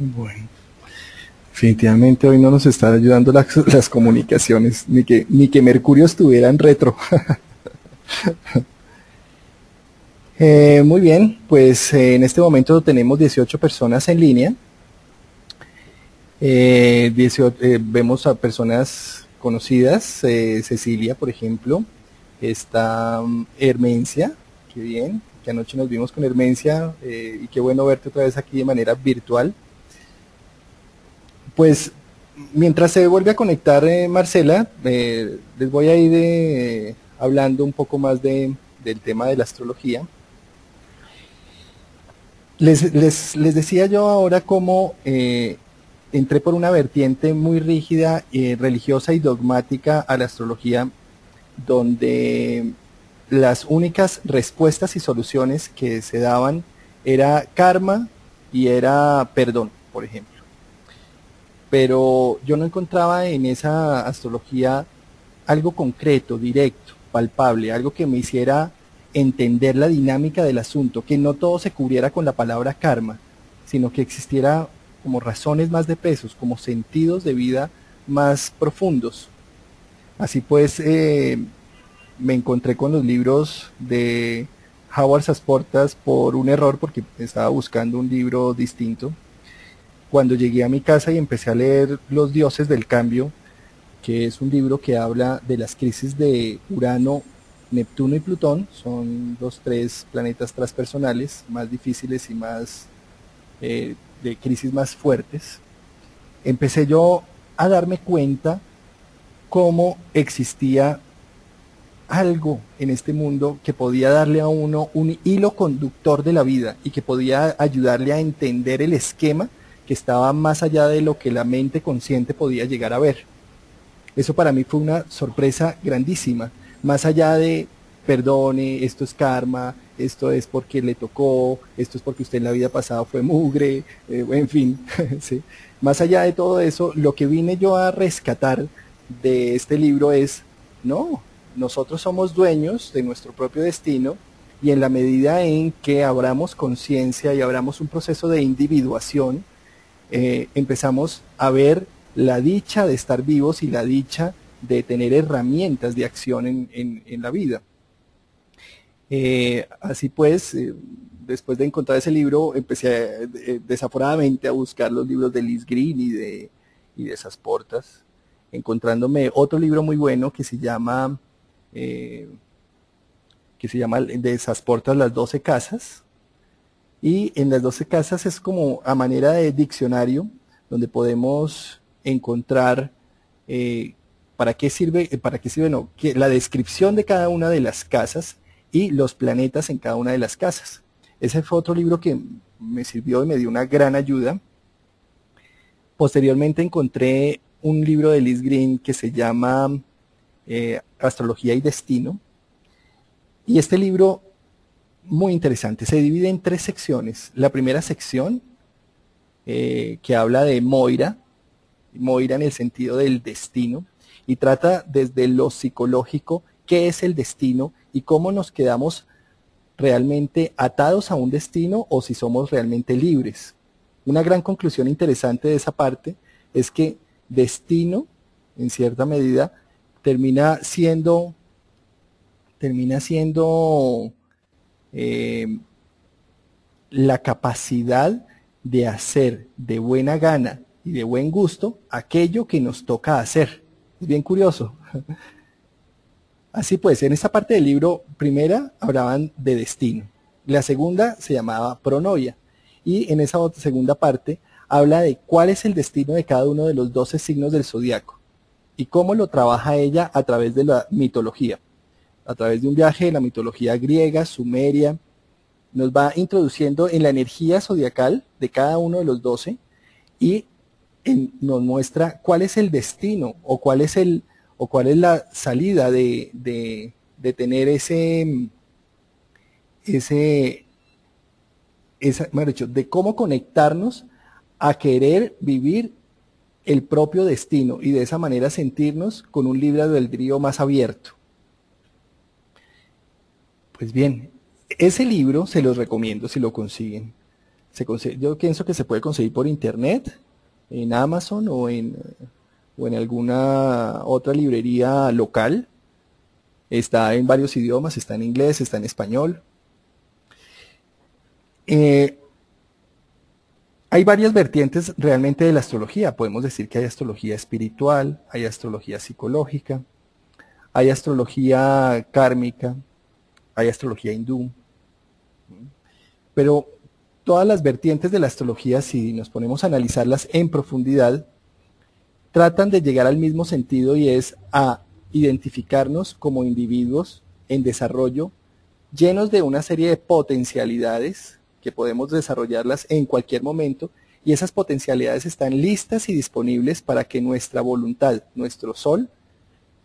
Bueno. Definitivamente hoy no nos están ayudando las, comunicaciones, ni que, ni que Mercurio estuviera en retro. Eh, muy bien, pues eh, en este momento tenemos 18 personas en línea. Eh, vemos a personas conocidas, Cecilia, por ejemplo, está um, Hermencia, qué bien, que anoche nos vimos con Hermencia y qué bueno verte otra vez aquí de manera virtual. Pues mientras se vuelve a conectar Marcela, les voy a ir hablando un poco más de, del tema de la astrología. Les, les, decía yo ahora cómo eh, entré por una vertiente muy rígida, eh, religiosa y dogmática a la astrología, donde las únicas respuestas y soluciones que se daban era karma y era perdón, por ejemplo. Pero yo no encontraba en esa astrología algo concreto, directo, palpable, algo que me hiciera entender la dinámica del asunto, que no todo se cubriera con la palabra karma, sino que existiera como razones más de pesos, como sentidos de vida más profundos. Así pues, eh, me encontré con los libros de Howard Sasportas por un error, porque estaba buscando un libro distinto. Cuando llegué a mi casa y empecé a leer Los dioses del cambio, que es un libro que habla de las crisis de Urano Neptuno y Plutón son los tres planetas transpersonales más difíciles y más eh, de crisis más fuertes. Empecé yo a darme cuenta cómo existía algo en este mundo que podía darle a uno un hilo conductor de la vida y que podía ayudarle a entender el esquema que estaba más allá de lo que la mente consciente podía llegar a ver. Eso para mí fue una sorpresa grandísima más allá de perdone, esto es karma, esto es porque le tocó, esto es porque usted en la vida pasada fue mugre, eh, en fin, más allá de todo eso, lo que vine yo a rescatar de este libro es, no, nosotros somos dueños de nuestro propio destino y en la medida en que abramos conciencia y abramos un proceso de individuación, eh, empezamos a ver la dicha de estar vivos y la dicha de tener herramientas de acción en, la vida. Eh, así pues, eh, después de encontrar ese libro, empecé desaforadamente a buscar los libros de Liz Green y de, y de esas portas, encontrándome otro libro muy bueno que se llama, que se llama de esas portas las 12 casas. Y en las 12 casas es como a manera de diccionario, donde podemos encontrar ¿Para qué sirve? Eh, ¿Para qué sirve? No, la descripción de cada una de las casas y los planetas en cada una de las casas. Ese fue otro libro que me sirvió y me dio una gran ayuda. Posteriormente encontré un libro de Liz Green que se llama eh, Astrología y Destino. Y este libro, muy interesante, se divide en tres secciones. La primera sección, eh, que habla de Moira, Moira en el sentido del destino y trata desde lo psicológico qué es el destino y cómo nos quedamos realmente atados a un destino o si somos realmente libres. Una gran conclusión interesante de esa parte es que destino, en cierta medida, termina siendo, termina siendo eh, la capacidad de hacer de buena gana y de buen gusto aquello que nos toca hacer. Es bien curioso. Así pues, en esta parte del libro, primera hablaban de destino. La segunda se llamaba pronoia. Y en esa segunda parte habla de cuál es el destino de cada uno de los doce signos del zodiaco y cómo lo trabaja ella a través de la mitología. A través de un viaje de la mitología griega, sumeria, nos va introduciendo en la energía zodiacal de cada uno de los doce y nos muestra cuál es el destino o cuál es el o cuál es la salida de, de, tener ese ese esa, dicho, de cómo conectarnos a querer vivir el propio destino y de esa manera sentirnos con un libre albedrío más abierto. Pues bien, ese libro se los recomiendo si lo consiguen. yo pienso que se puede conseguir por internet, en Amazon o en, alguna otra librería local. Está en varios idiomas, está en inglés, está en español. Eh, hay varias vertientes realmente de la astrología. Podemos decir que hay astrología espiritual, hay astrología psicológica, hay astrología kármica, hay astrología hindú. Pero todas las vertientes de la astrología, si nos ponemos a analizarlas en profundidad, tratan de llegar al mismo sentido y es a identificarnos como individuos en desarrollo llenos de una serie de potencialidades que podemos desarrollarlas en cualquier momento y esas potencialidades están listas y disponibles para que nuestra voluntad, nuestro sol,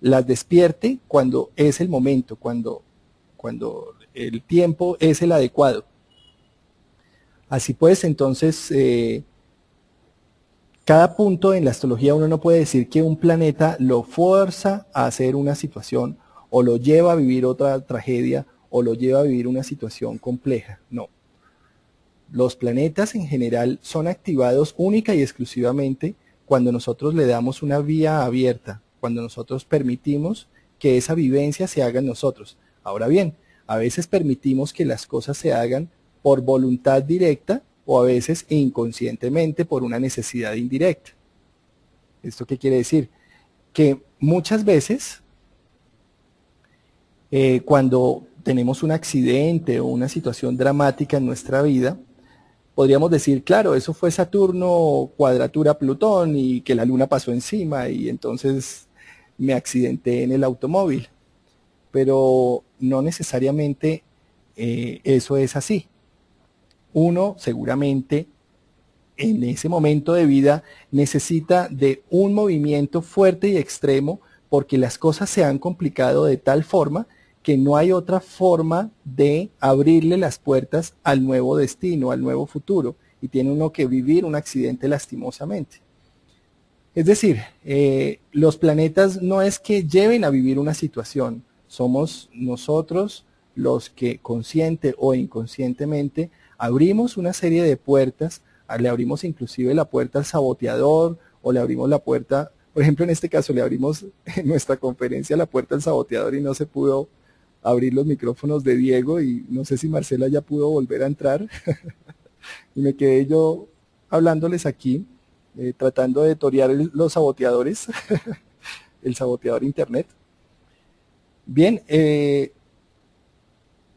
las despierte cuando es el momento, cuando, cuando el tiempo es el adecuado. Así pues, entonces, eh, cada punto en la astrología uno no puede decir que un planeta lo fuerza a hacer una situación o lo lleva a vivir otra tragedia o lo lleva a vivir una situación compleja. No. Los planetas en general son activados única y exclusivamente cuando nosotros le damos una vía abierta, cuando nosotros permitimos que esa vivencia se haga en nosotros. Ahora bien, a veces permitimos que las cosas se hagan por voluntad directa o a veces inconscientemente por una necesidad indirecta. ¿Esto qué quiere decir? Que muchas veces eh, cuando tenemos un accidente o una situación dramática en nuestra vida, podríamos decir, claro, eso fue Saturno cuadratura Plutón y que la luna pasó encima y entonces me accidenté en el automóvil. Pero no necesariamente eh, eso es así uno seguramente en ese momento de vida necesita de un movimiento fuerte y extremo porque las cosas se han complicado de tal forma que no hay otra forma de abrirle las puertas al nuevo destino, al nuevo futuro, y tiene uno que vivir un accidente lastimosamente. Es decir, eh, los planetas no es que lleven a vivir una situación, somos nosotros los que consciente o inconscientemente abrimos una serie de puertas, le abrimos inclusive la puerta al saboteador o le abrimos la puerta, por ejemplo en este caso le abrimos en nuestra conferencia la puerta al saboteador y no se pudo abrir los micrófonos de Diego y no sé si Marcela ya pudo volver a entrar y me quedé yo hablándoles aquí, eh, tratando de torear los saboteadores, el saboteador internet. Bien, eh,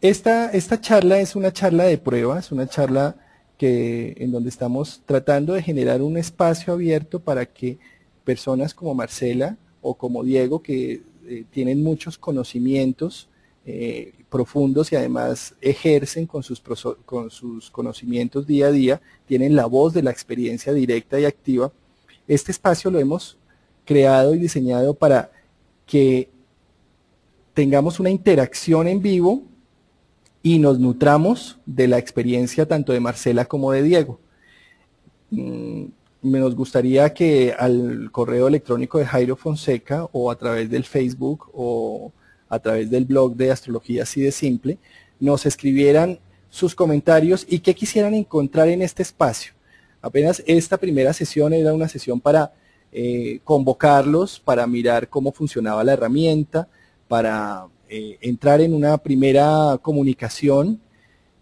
esta, esta charla es una charla de prueba, es una charla que, en donde estamos tratando de generar un espacio abierto para que personas como Marcela o como Diego, que eh, tienen muchos conocimientos eh, profundos y además ejercen con sus, con sus conocimientos día a día, tienen la voz de la experiencia directa y activa, este espacio lo hemos creado y diseñado para que tengamos una interacción en vivo y nos nutramos de la experiencia tanto de Marcela como de Diego. Mm, nos gustaría que al correo electrónico de Jairo Fonseca o a través del Facebook o a través del blog de Astrología así de simple, nos escribieran sus comentarios y qué quisieran encontrar en este espacio. Apenas esta primera sesión era una sesión para eh, convocarlos, para mirar cómo funcionaba la herramienta, para eh, entrar en una primera comunicación.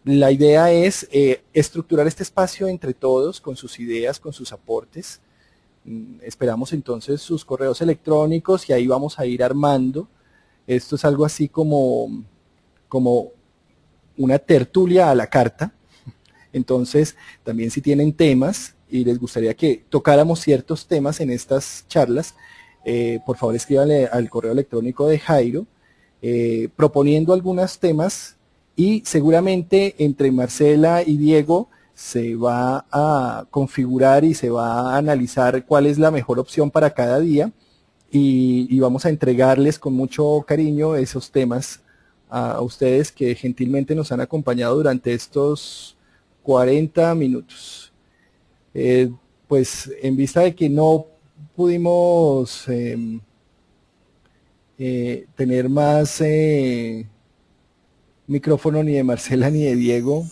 La idea es eh, estructurar este espacio entre todos con sus ideas, con sus aportes. Mm, esperamos entonces sus correos electrónicos y ahí vamos a ir armando. Esto es algo así como, como una tertulia a la carta. Entonces, también si tienen temas y les gustaría que tocáramos ciertos temas en estas charlas, eh, por favor escríbanle al correo electrónico de Jairo eh, proponiendo algunos temas y seguramente entre Marcela y Diego se va a configurar y se va a analizar cuál es la mejor opción para cada día y, vamos a entregarles con mucho cariño esos temas a, ustedes que gentilmente nos han acompañado durante estos 40 minutos. Eh, pues en vista de que no pudimos em, eh, tener más eh, micrófono ni de Marcela ni de Diego.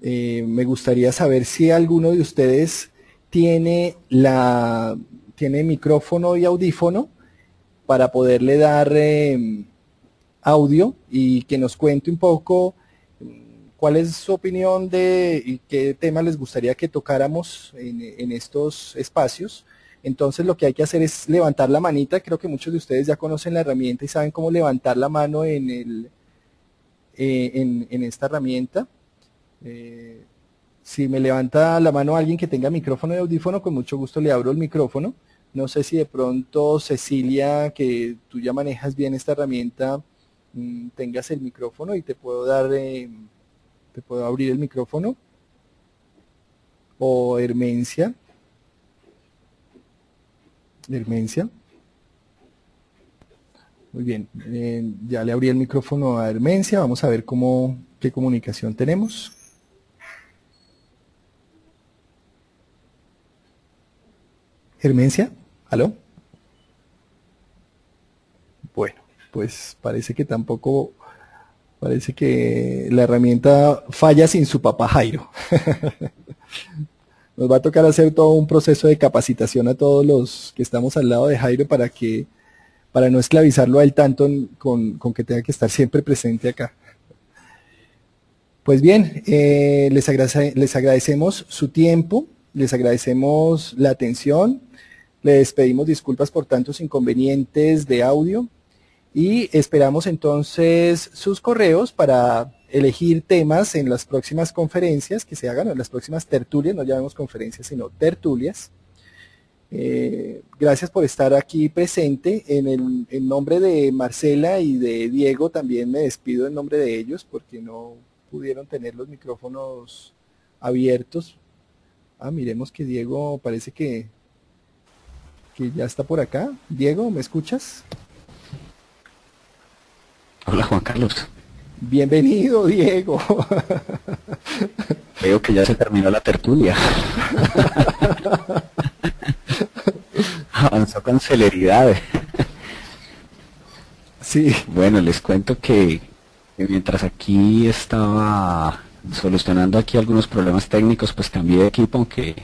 eh, me gustaría saber si alguno de ustedes tiene la tiene micrófono y audífono para poderle dar em, audio y que nos cuente un poco cuál es su opinión de y qué tema les gustaría que tocáramos en, estos espacios. Entonces lo que hay que hacer es levantar la manita. Creo que muchos de ustedes ya conocen la herramienta y saben cómo levantar la mano en, el, eh, en, esta herramienta. Eh, si me levanta la mano alguien que tenga micrófono y audífono, con mucho gusto le abro el micrófono. No sé si de pronto Cecilia, que tú ya manejas bien esta herramienta, mm, tengas el micrófono y te puedo dar, eh, te puedo abrir el micrófono. O Hermencia. Hermencia. Muy bien, eh, ya le abrí el micrófono a Hermencia, vamos a ver cómo, qué comunicación tenemos. Hermencia. ¿Aló? Bueno, pues parece que tampoco, parece que la herramienta falla sin su papá Jairo. Nos va a tocar hacer todo un proceso de capacitación a todos los que estamos al lado de Jairo para que, para no esclavizarlo a él tanto con, que tenga que estar siempre presente acá. Pues bien, eh, les, les agradecemos su tiempo, les agradecemos la atención les pedimos disculpas por tantos inconvenientes de audio y esperamos entonces sus correos para elegir temas en las próximas conferencias que se hagan, en las próximas tertulias, no llamemos conferencias, sino tertulias. Eh, gracias por estar aquí presente. En, el, nombre de Marcela y de Diego también me despido en nombre de ellos porque no pudieron tener los micrófonos abiertos. Ah, miremos que Diego parece que que ya está por acá. Diego, ¿me escuchas? Hola Juan Carlos. Bienvenido, Diego. Veo que ya se terminó la tertulia. Avanzó con celeridad. Sí. Bueno, les cuento que, que mientras aquí estaba solucionando aquí algunos problemas técnicos, pues cambié de equipo, aunque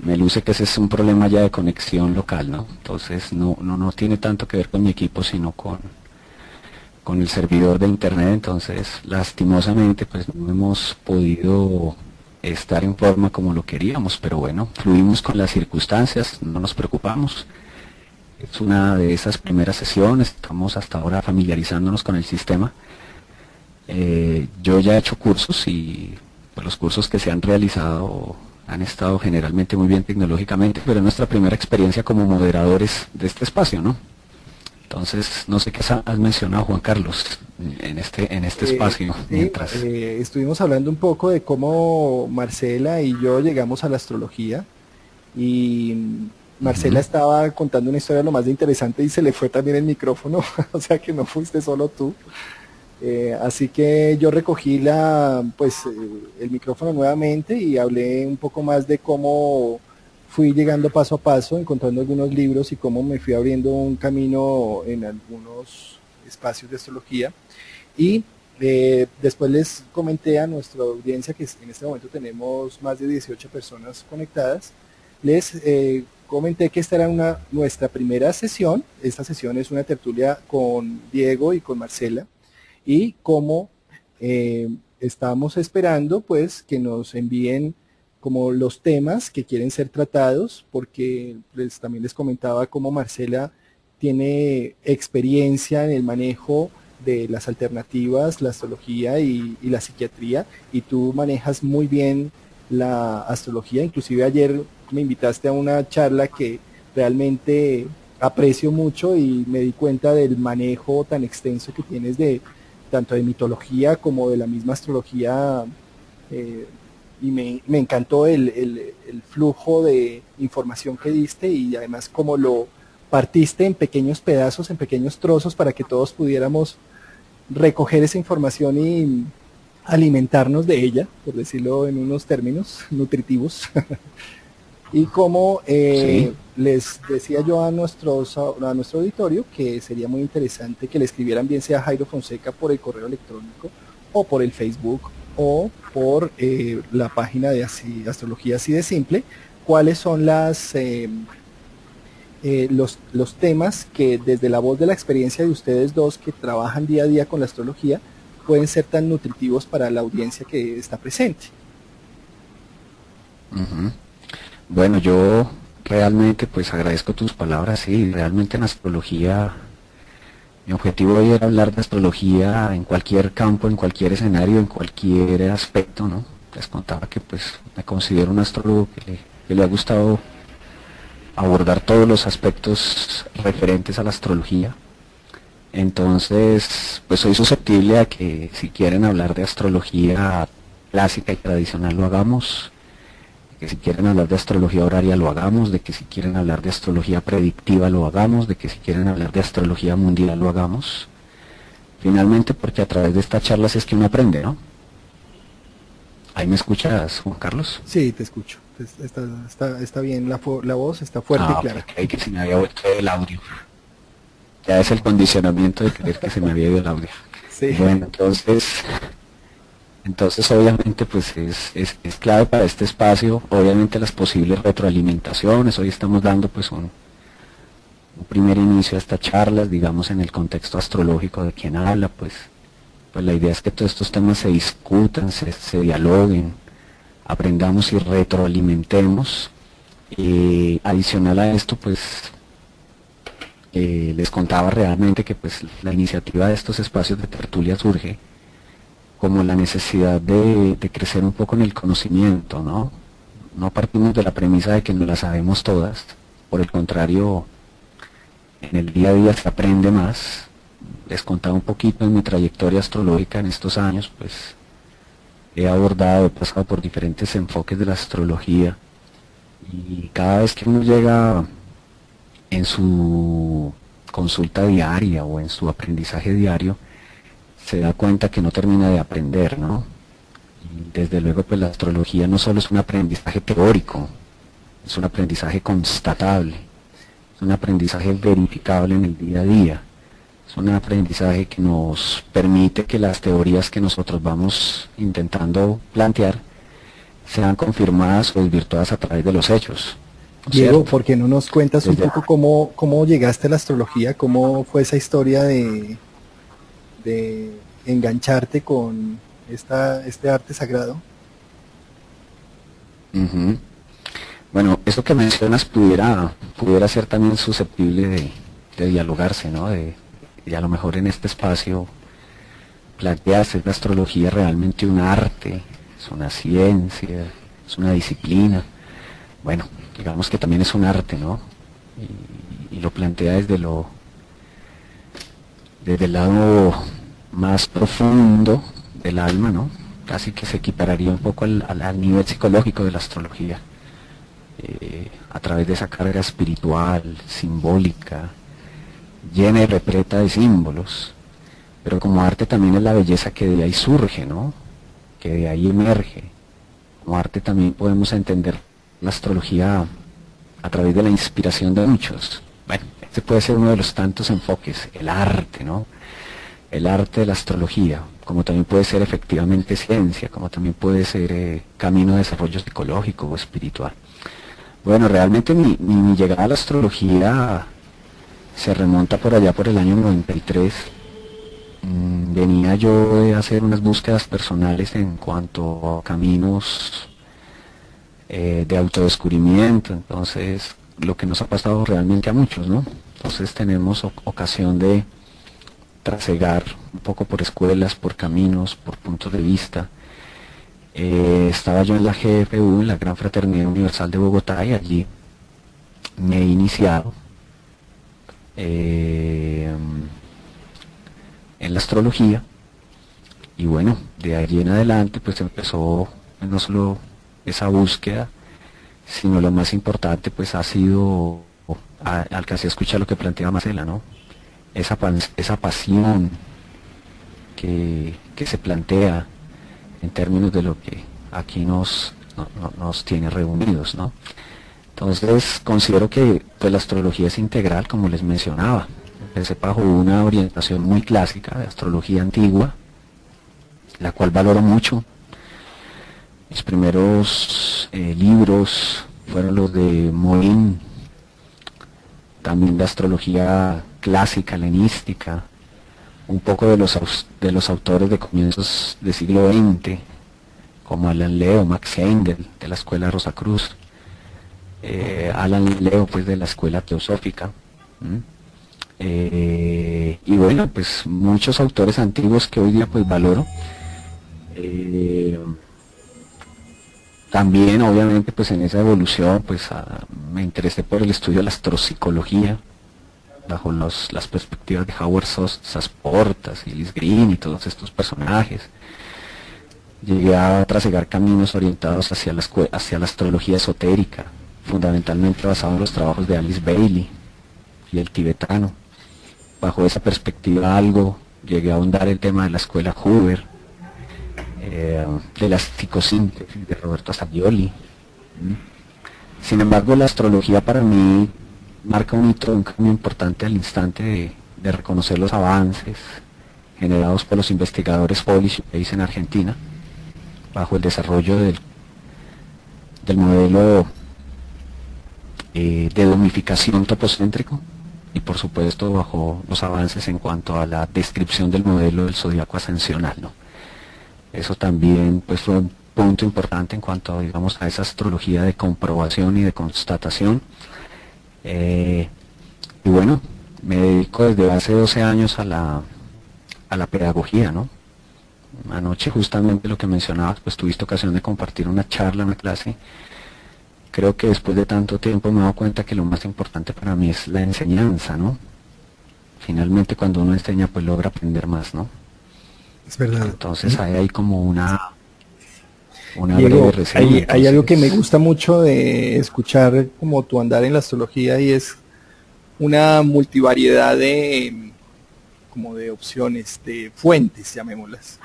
me luce que ese es un problema ya de conexión local, ¿no? Entonces no, no, no tiene tanto que ver con mi equipo, sino con, con el servidor de internet, entonces lastimosamente pues no hemos podido estar en forma como lo queríamos, pero bueno, fluimos con las circunstancias, no nos preocupamos. Es una de esas primeras sesiones, estamos hasta ahora familiarizándonos con el sistema. Eh, yo ya he hecho cursos y pues, los cursos que se han realizado han estado generalmente muy bien tecnológicamente, pero es nuestra primera experiencia como moderadores de este espacio, ¿no? Entonces, no sé qué has mencionado, Juan Carlos, en este, en este eh, espacio. mientras... Eh, estuvimos hablando un poco de cómo Marcela y yo llegamos a la astrología y Marcela estaba contando una historia lo más interesante y se le fue también el micrófono, o sea que no fuiste solo tú. Eh, así que yo recogí la, pues, el micrófono nuevamente y hablé un poco más de cómo fui llegando paso a paso, encontrando algunos libros y cómo me fui abriendo un camino en algunos espacios de astrología. Y eh, después les comenté a nuestra audiencia que en este momento tenemos más de 18 personas conectadas. Les comenté que esta era una, nuestra primera sesión. Esta sesión es una tertulia con Diego y con Marcela y como eh, estamos esperando pues que nos envíen como los temas que quieren ser tratados, porque les, también les comentaba cómo Marcela tiene experiencia en el manejo de las alternativas, la astrología y, y, la psiquiatría, y tú manejas muy bien la astrología. Inclusive ayer me invitaste a una charla que realmente aprecio mucho y me di cuenta del manejo tan extenso que tienes de, tanto de mitología como de la misma astrología. Eh, y me, encantó el, flujo de información que diste y además como lo partiste en pequeños pedazos, en pequeños trozos para que todos pudiéramos recoger esa información y alimentarnos de ella, por decirlo en unos términos nutritivos. y como eh, les decía yo a, nuestros, a nuestro auditorio que sería muy interesante que le escribieran bien sea Jairo Fonseca por el correo electrónico o por el Facebook o por eh, la página de Astrología Así de Simple, cuáles son las, eh, eh, los, los temas que desde la voz de la experiencia de ustedes dos que trabajan día a día con la astrología pueden ser tan nutritivos para la audiencia que está presente. Bueno, yo realmente pues agradezco tus palabras, y realmente en astrología mi objetivo hoy era hablar de astrología en cualquier campo, en cualquier escenario, en cualquier aspecto, ¿no? Les contaba que pues me considero un astrólogo que le, ha gustado abordar todos los aspectos referentes a la astrología. Entonces, pues soy susceptible a que si quieren hablar de astrología clásica y tradicional lo hagamos, que si quieren hablar de astrología horaria lo hagamos, de que si quieren hablar de astrología predictiva lo hagamos, de que si quieren hablar de astrología mundial lo hagamos. Finalmente, porque a través de estas charlas es que uno aprende, ¿no? ¿Ahí me escuchas, Juan Carlos? Sí, te escucho. Está, bien la, la, voz, está fuerte y ah, clara. Hay que se me había vuelto el audio. Ya es el condicionamiento de creer que se me había ido el audio. Sí. Bueno, entonces, entonces, obviamente, pues es, es, clave para este espacio, obviamente las posibles retroalimentaciones. Hoy estamos dando pues un, primer inicio a estas charlas, digamos, en el contexto astrológico de quien habla, pues, pues la idea es que todos estos temas se discutan, se, dialoguen, aprendamos y retroalimentemos. Y adicional a esto, pues, eh, les contaba realmente que pues la iniciativa de estos espacios de tertulia surge como la necesidad de, crecer un poco en el conocimiento, ¿no? No partimos de la premisa de que no la sabemos todas, por el contrario, en el día a día se aprende más. Les contaba un poquito en mi trayectoria astrológica en estos años, pues he abordado, he pasado por diferentes enfoques de la astrología y cada vez que uno llega en su consulta diaria o en su aprendizaje diario, se da cuenta que no termina de aprender, ¿no? Y desde luego, pues la astrología no solo es un aprendizaje teórico, es un aprendizaje constatable, es un aprendizaje verificable en el día a día, es un aprendizaje que nos permite que las teorías que nosotros vamos intentando plantear sean confirmadas o desvirtuadas a través de los hechos. Diego, ¿por qué no nos cuentas un poco cómo, cómo llegaste a la astrología? ¿Cómo fue esa historia de, de engancharte con esta, este arte sagrado? Bueno, eso que mencionas pudiera, pudiera ser también susceptible de, dialogarse, ¿no? De, y a lo mejor en este espacio plantearse la astrología realmente un arte, es una ciencia, es una disciplina. Bueno, digamos que también es un arte, ¿no? Y, y lo plantea desde lo desde el lado más profundo del alma, ¿no? Casi que se equipararía un poco al, nivel psicológico de la astrología, eh, a través de esa carga espiritual, simbólica, llena y repleta de símbolos, pero como arte también es la belleza que de ahí surge, ¿no? Que de ahí emerge. Como arte también podemos entender la astrología a través de la inspiración de muchos. Bueno, este puede ser uno de los tantos enfoques, el arte, ¿no? el arte de la astrología, como también puede ser efectivamente ciencia, como también puede ser eh, camino de desarrollo psicológico o espiritual. Bueno, realmente mi, llegada a la astrología se remonta por allá por el año 93. Mm, venía yo de hacer unas búsquedas personales en cuanto a caminos eh, de autodescubrimiento, entonces lo que nos ha pasado realmente a muchos, ¿no? Entonces tenemos ocasión de trasegar un poco por escuelas, por caminos, por puntos de vista. Eh, estaba yo en la GFU, en la Gran Fraternidad Universal de Bogotá, y allí me he iniciado eh, en la astrología. Y bueno, de allí en adelante pues empezó no solo esa búsqueda, sino lo más importante pues ha sido, alcancé a escuchar lo que planteaba Marcela, ¿no? esa, esa pasión que, se plantea en términos de lo que aquí nos, nos tiene reunidos, ¿no? Entonces considero que pues, la astrología es integral, como les mencionaba. Empecé bajo una orientación muy clásica de astrología antigua, la cual valoro mucho, Mis primeros eh, libros fueron los de Moín, también de astrología clásica, helenística, un poco de los, de los autores de comienzos del siglo XX, como Alan Leo, Max Heindel, de la escuela Rosa Cruz, eh, Alan Leo, pues de la escuela teosófica. Eh, y bueno, pues muchos autores antiguos que hoy día pues valoro. Eh, también obviamente pues en esa evolución pues me interesé por el estudio de la astropsicología bajo las perspectivas de Howard Sasportas y Liz Green y todos estos personajes. Llegué a trasegar caminos orientados hacia la, hacia la astrología esotérica, fundamentalmente basado en los trabajos de Alice Bailey y el tibetano. Bajo esa perspectiva algo llegué a ahondar el tema de la escuela Hoover, eh, de la psicosíntesis de Roberto Savioli. Sin embargo, la astrología para mí marca un hito, un cambio importante al instante de, reconocer los avances generados por los investigadores Polish en Argentina, bajo el desarrollo del, del modelo eh, de domificación topocéntrico y por supuesto bajo los avances en cuanto a la descripción del modelo del zodiaco ascensional. Eso también pues fue un punto importante en cuanto digamos a esa astrología de comprobación y de constatación. Eh, y bueno, me dedico desde hace 12 años a la, a la pedagogía, ¿no? Anoche justamente lo que mencionabas, pues tuviste ocasión de compartir una charla, una clase. Creo que después de tanto tiempo me he dado cuenta que lo más importante para mí es la enseñanza, ¿no? Finalmente cuando uno enseña pues logra aprender más, ¿no? Es verdad. Entonces hay, hay como una, una hay, hay, algo que me gusta mucho de escuchar como tu andar en la astrología y es una multivariedad de como de opciones, de fuentes, llamémoslas.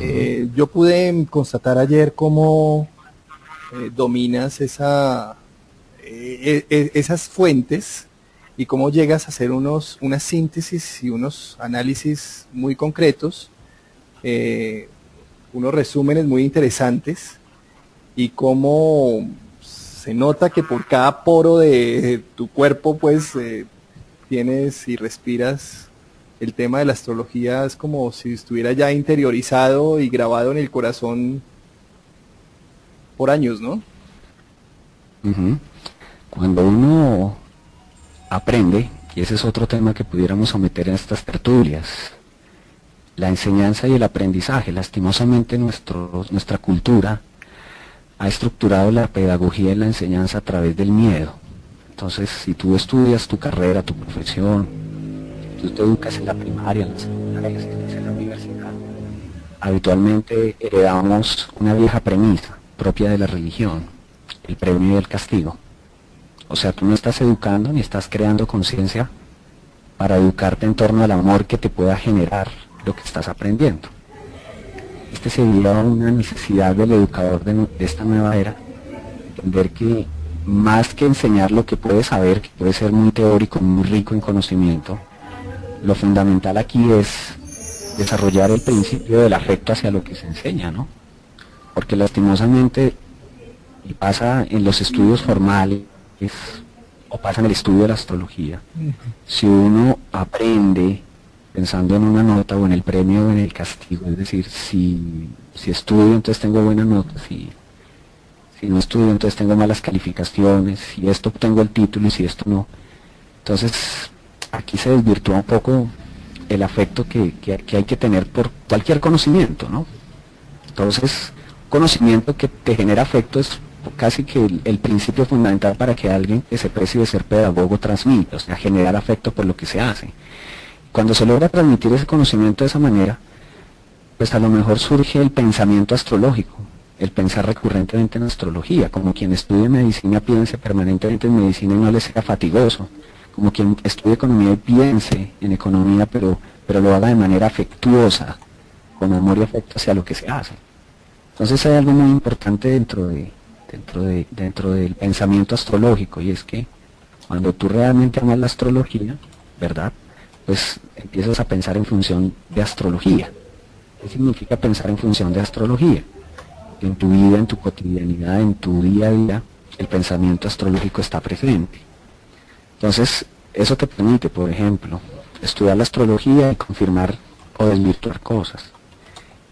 Eh, yo pude constatar ayer cómo eh, dominas esa, eh, esas fuentes y cómo llegas a hacer unos, una síntesis y unos análisis muy concretos, eh, unos resúmenes muy interesantes y cómo se nota que por cada poro de tu cuerpo pues eh, tienes y respiras el tema de la astrología es como si estuviera ya interiorizado y grabado en el corazón por años, ¿no? Cuando uno aprende, y ese es otro tema que pudiéramos someter en estas tertulias, la enseñanza y el aprendizaje. Lastimosamente nuestro, nuestra cultura ha estructurado la pedagogía y la enseñanza a través del miedo. Entonces, si tú estudias tu carrera, tu profesión, tú te educas en la primaria, en la secundaria, en la universidad, habitualmente heredamos una vieja premisa propia de la religión, el premio y el castigo. O sea, tú no estás educando ni estás creando conciencia para educarte en torno al amor que te pueda generar lo que estás aprendiendo. Este sería una necesidad del educador de, esta nueva era, entender que más que enseñar lo que puede saber, que puede ser muy teórico, muy rico en conocimiento, lo fundamental aquí es desarrollar el principio del afecto hacia lo que se enseña, ¿no? Porque lastimosamente pasa en los estudios formales, o pasa en el estudio de la astrología, si uno aprende pensando en una nota o en el premio o en el castigo, es decir, si, si estudio entonces tengo buenas notas, si, si no estudio entonces tengo malas calificaciones, si esto obtengo el título y si esto no. Entonces aquí se desvirtúa un poco el afecto que, que hay que tener por cualquier conocimiento, ¿no? Entonces, conocimiento que te genera afecto es casi que el, principio fundamental para que alguien que se precie de ser pedagogo transmita, o sea, generar afecto por lo que se hace. Cuando se logra transmitir ese conocimiento de esa manera, pues a lo mejor surge el pensamiento astrológico, el pensar recurrentemente en astrología, como quien estudie medicina piense permanentemente en medicina y no le sea fatigoso, como quien estudie economía piense en economía, pero, pero lo haga de manera afectuosa, con amor y afecto hacia lo que se hace. Entonces hay algo muy importante dentro de, dentro, de, dentro del pensamiento astrológico y es que cuando tú realmente amas la astrología, ¿verdad? Pues empiezas a pensar en función de astrología. ¿Qué significa pensar en función de astrología? en tu vida, en tu cotidianidad, en tu día a día, el pensamiento astrológico está presente. Entonces, eso te permite, por ejemplo, estudiar la astrología y confirmar o desvirtuar cosas.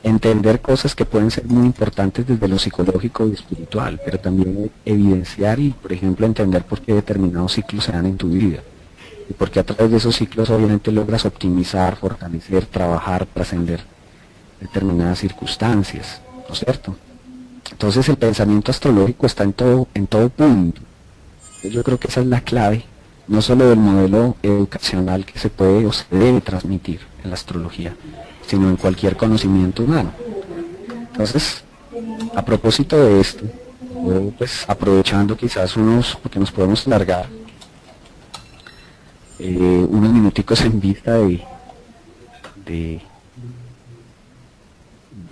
Entender cosas que pueden ser muy importantes desde lo psicológico y espiritual, pero también evidenciar y, por ejemplo, entender por qué determinados ciclos se dan en tu vida. Y porque a través de esos ciclos obviamente logras optimizar, fortalecer, trabajar, trascender determinadas circunstancias, ¿no es cierto? Entonces el pensamiento astrológico está en todo, en todo punto. Yo creo que esa es la clave, no solo del modelo educacional que se puede o se debe transmitir en la astrología, sino en cualquier conocimiento humano. Entonces, a propósito de esto, pues aprovechando quizás unos, porque nos podemos largar, eh, unos minuticos en vista de, de,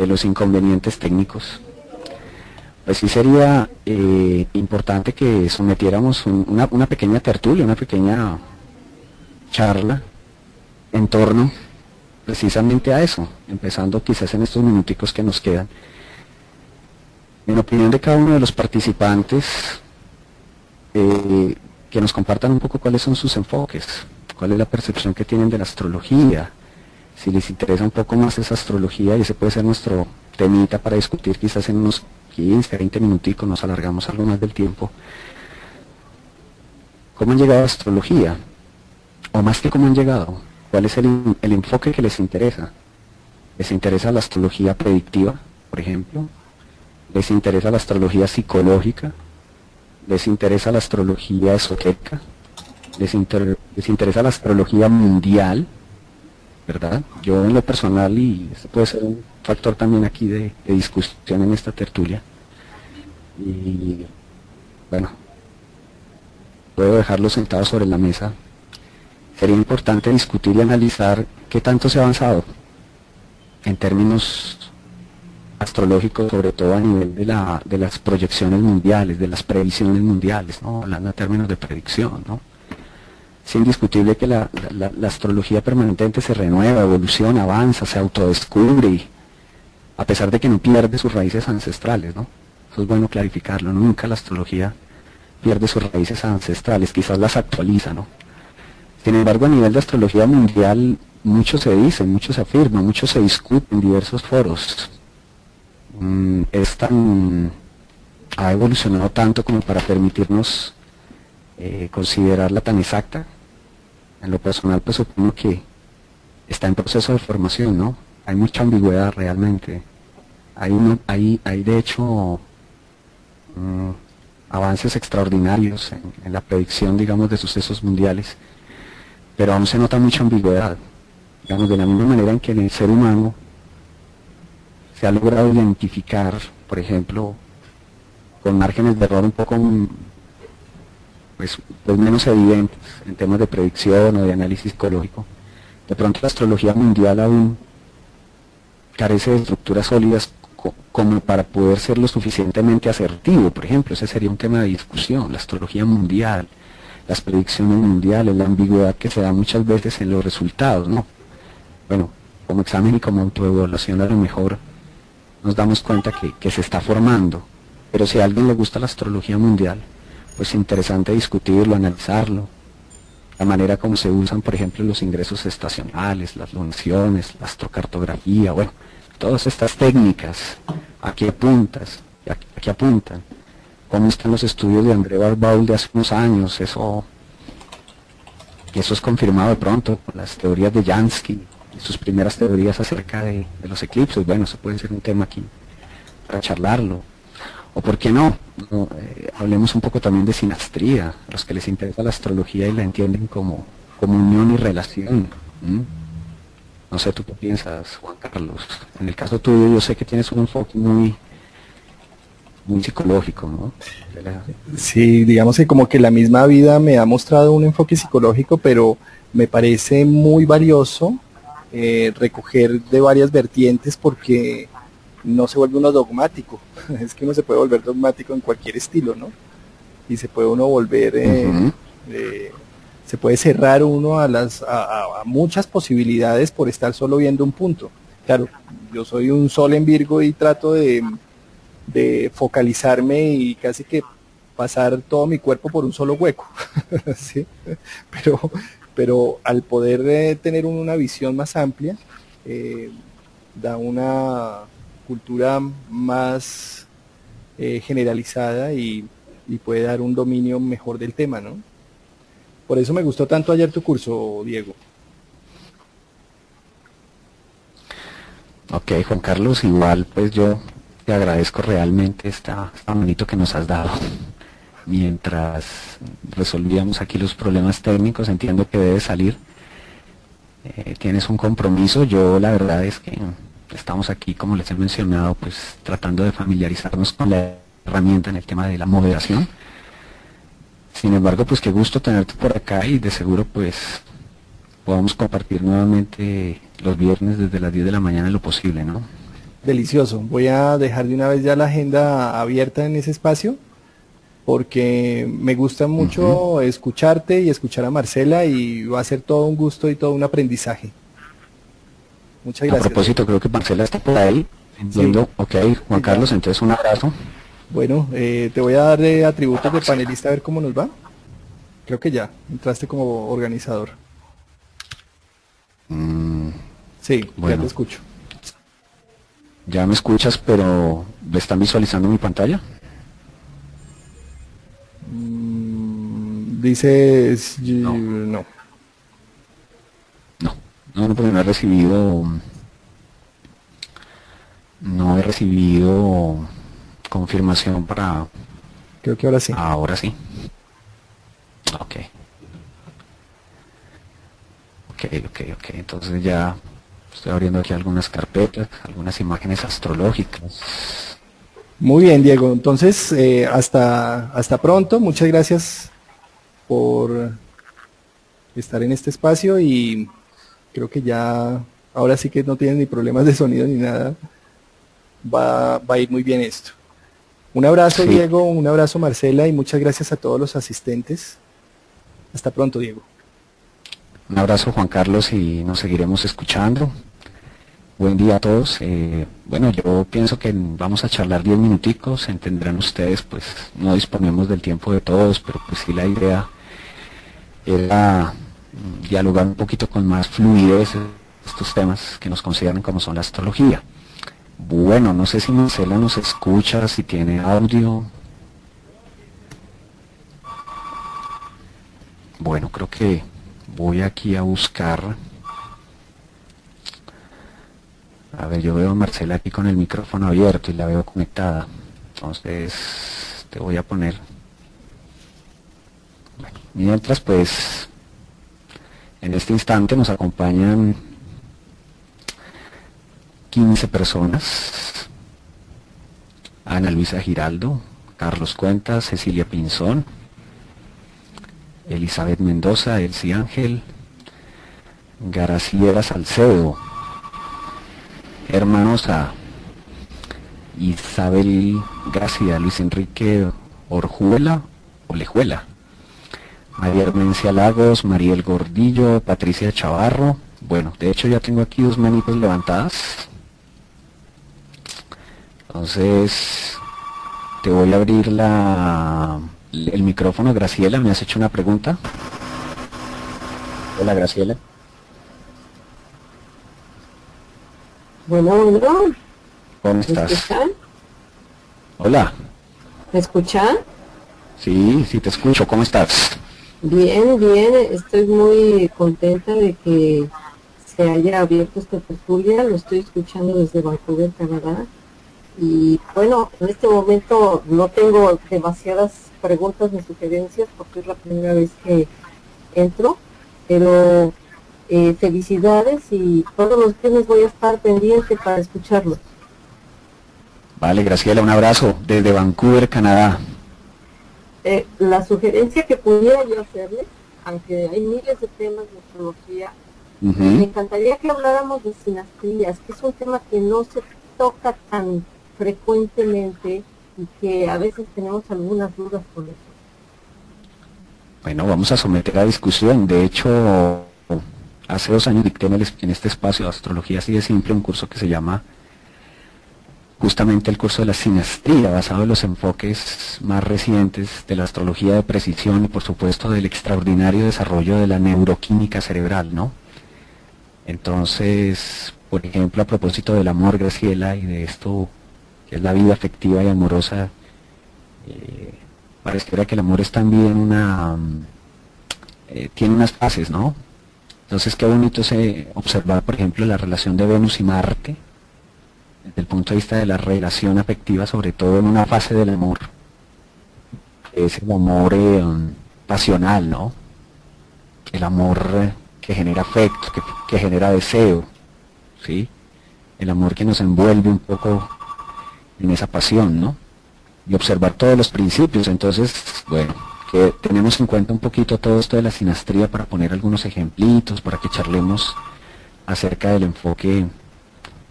los inconvenientes técnicos pues sí sería eh, importante que sometiéramos una, pequeña tertulia, una pequeña charla en torno precisamente a eso, empezando quizás en estos minuticos que nos quedan. En opinión de cada uno de los participantes, eh, que nos compartan un poco cuáles son sus enfoques, cuál es la percepción que tienen de la astrología, si les interesa un poco más esa astrología y ese puede ser nuestro temita para discutir quizás en unos 15, 20 minuticos, nos alargamos algo más del tiempo. ¿Cómo han llegado a astrología? O más que cómo han llegado, ¿cuál es el, el enfoque que les interesa? ¿Les interesa la astrología predictiva, por ejemplo? ¿Les interesa la astrología psicológica? ¿Les interesa la astrología esotérica? ¿Les, les interesa la astrología mundial? ¿Verdad? Yo en lo personal, y esto puede ser un factor también aquí de, discusión en esta tertulia. Y bueno, puedo dejarlo sentado sobre la mesa. Sería importante discutir y analizar qué tanto se ha avanzado en términos astrológicos, sobre todo a nivel de, la, de las proyecciones mundiales, de las previsiones mundiales, hablando en términos de predicción. ¿no? Es indiscutible que la, la, astrología permanentemente se renueva, evoluciona, avanza, se autodescubre a pesar de que no pierde sus raíces ancestrales, ¿no? Eso es bueno clarificarlo, nunca la astrología pierde sus raíces ancestrales, quizás las actualiza, ¿no? Sin embargo, a nivel de astrología mundial, mucho se dice, mucho se afirma, mucho se discute en diversos foros. Mm, es tan, ha evolucionado tanto como para permitirnos eh, considerarla tan exacta. En lo personal, pues supongo que está en proceso de formación, ¿no? hay mucha ambigüedad realmente. Hay, hay, hay de hecho mm, avances extraordinarios en, la predicción, digamos, de sucesos mundiales, pero aún se nota mucha ambigüedad. Digamos, de la misma manera en que en el ser humano se ha logrado identificar, por ejemplo, con márgenes de error un poco mm, pues, pues menos evidentes en temas de predicción o de análisis psicológico. De pronto la astrología mundial aún carece de estructuras sólidas como para poder ser lo suficientemente asertivo, por ejemplo, ese sería un tema de discusión, la astrología mundial, las predicciones mundiales, la ambigüedad que se da muchas veces en los resultados, ¿no? Bueno, como examen y como autoevaluación a lo mejor nos damos cuenta que, que se está formando, pero si a alguien le gusta la astrología mundial, pues es interesante discutirlo, analizarlo, la manera como se usan, por ejemplo, los ingresos estacionales, las lunaciones, la astrocartografía, bueno, todas estas técnicas, aquí apuntas, aquí, apuntan. ¿Cómo están los estudios de André Barbaul de hace unos años? Eso, eso es confirmado de pronto por las teorías de Jansky y sus primeras teorías acerca de, los eclipses. Bueno, eso puede ser un tema aquí para charlarlo o por qué no, eh, hablemos un poco también de sinastría, los que les interesa la astrología y la entienden como, como unión y relación. No sé, tú qué piensas, Juan Carlos. En el caso tuyo, yo sé que tienes un enfoque muy, muy psicológico, ¿no? Sí, digamos que como que la misma vida me ha mostrado un enfoque psicológico, pero me parece muy valioso eh, recoger de varias vertientes porque no se vuelve uno dogmático. es que uno se puede volver dogmático en cualquier estilo, ¿no? Y se puede uno volver, eh, eh, se puede cerrar uno a, las, a, muchas posibilidades por estar solo viendo un punto. Claro, yo soy un sol en Virgo y trato de, de focalizarme y casi que pasar todo mi cuerpo por un solo hueco. ¿sí? pero, pero al poder eh, tener una visión más amplia, eh, da una cultura más eh, generalizada y, y, puede dar un dominio mejor del tema, ¿no? Por eso me gustó tanto ayer tu curso, Diego. Ok, Juan Carlos, igual pues yo te agradezco realmente esta, esta manito que nos has dado mientras resolvíamos aquí los problemas técnicos, entiendo que debe salir. Eh, tienes un compromiso, yo la verdad es que estamos aquí, como les he mencionado, pues tratando de familiarizarnos con la herramienta en el tema de la moderación. Sin embargo, pues qué gusto tenerte por acá y de seguro pues podamos compartir nuevamente los viernes desde las 10 de la mañana lo posible, ¿no? Delicioso. Voy a dejar de una vez ya la agenda abierta en ese espacio porque me gusta mucho escucharte y escuchar a Marcela y va a ser todo un gusto y todo un aprendizaje. Muchas gracias. A propósito, creo que Marcela está por ahí. Entiendo. Ok, Juan Carlos, entonces un abrazo. Bueno, eh, te voy a dar de atributos de panelista a ver cómo nos va. Creo que ya, entraste como organizador. Mm, sí, ya te escucho. Ya me escuchas, pero ¿me están visualizando mi pantalla? Dices no. no. No, no, porque no he recibido. No he recibido confirmación para. Creo que ahora sí. Ahora sí. Ok. Ok, ok, ok. Entonces ya estoy abriendo aquí algunas carpetas, algunas imágenes astrológicas. Muy bien, Diego. Entonces, eh, hasta, hasta pronto. Muchas gracias por estar en este espacio y creo que ya ahora sí que no tienen ni problemas de sonido ni nada. Va, va a ir muy bien esto. Un abrazo Diego, un abrazo Marcela y muchas gracias a todos los asistentes. Hasta pronto Diego. Un abrazo Juan Carlos y nos seguiremos escuchando. Buen día a todos. Eh, bueno, yo pienso que vamos a charlar diez minuticos, entenderán ustedes, pues no disponemos del tiempo de todos, pero pues sí la idea era dialogar un poquito con más fluidez estos temas que nos consideran como son la astrología. Bueno, no sé si Marcela nos escucha, si tiene audio. Bueno, creo que voy aquí a buscar A ver, yo veo a Marcela aquí con el micrófono abierto y la veo conectada. Entonces, te voy a poner. mientras, pues, en este instante nos acompañan 15 personas. Ana Luisa Giraldo, Carlos Cuentas, Cecilia Pinzón, Elizabeth Mendoza, Elsie Ángel, Garaciera Salcedo, hermanos a Isabel Gracia, Luis Enrique Orjuela, Olejuela, María Hermencia Lagos, Mariel Gordillo, Patricia Chavarro. Bueno, de hecho ya tengo aquí dos manitos levantadas. Entonces, te voy a abrir la, el micrófono. Graciela, ¿me has hecho una pregunta? Hola, Graciela. Bueno, bueno. ¿Cómo estás? ¿Me escuchan? Hola. ¿Me escuchan? Sí, sí te escucho. ¿Cómo estás? Bien, bien. Estoy muy contenta de que se haya abierto esta tertulia. Lo estoy escuchando desde Vancouver, Canadá. Y bueno, en este momento no tengo demasiadas preguntas ni sugerencias porque es la primera vez que entro, pero eh, felicidades y todos los viernes voy a estar pendiente para escucharlo. Vale, Graciela, un abrazo desde Vancouver, Canadá. Eh, la sugerencia que pudiera yo hacerles, aunque hay miles de temas de astrología, me encantaría que habláramos de sinastrías, que es un tema que no se toca tan frecuentemente y que a veces tenemos algunas dudas con eso. Bueno, vamos a someter a discusión. De hecho, Hace dos años dicté en, este espacio de astrología así de simple un curso que se llama justamente el curso de la sinastría, basado en los enfoques más recientes de la astrología de precisión y por supuesto del extraordinario desarrollo de la neuroquímica cerebral, ¿no? Entonces, por ejemplo, a propósito del amor, Graciela, y de esto que es la vida afectiva y amorosa, eh, pareciera que el amor es también una... Eh, tiene unas fases, ¿no? Entonces, qué bonito es eh, observar, por ejemplo, la relación de Venus y Marte, desde el punto de vista de la relación afectiva, sobre todo en una fase del amor. Es el amor pasional, ¿no? El amor que genera afecto, que, genera deseo, ¿sí? El amor que nos envuelve un poco en esa pasión, ¿no? Y observar todos los principios. Entonces, bueno, que tenemos en cuenta un poquito todo esto de la sinastría para poner algunos ejemplitos, para que charlemos acerca del enfoque